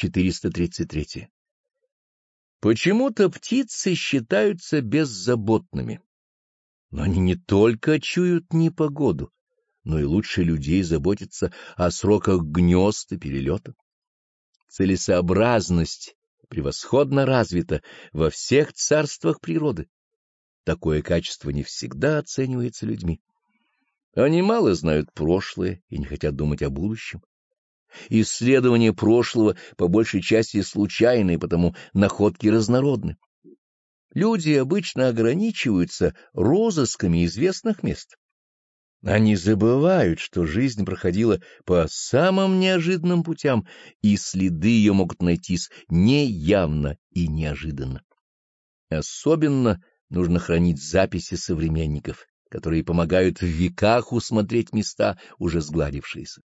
433. Почему-то птицы считаются беззаботными. Но они не только чуют непогоду, но и лучше людей заботятся о сроках гнезд и перелета. Целесообразность превосходно развита во всех царствах природы. Такое качество не всегда оценивается людьми. Они мало знают прошлое и не хотят думать о будущем. Исследования прошлого по большей части случайны, потому находки разнородны. Люди обычно ограничиваются розысками известных мест. Они забывают, что жизнь проходила по самым неожиданным путям, и следы ее могут найтись неявно и неожиданно. Особенно нужно хранить записи современников, которые помогают в веках усмотреть места, уже сгладившиеся.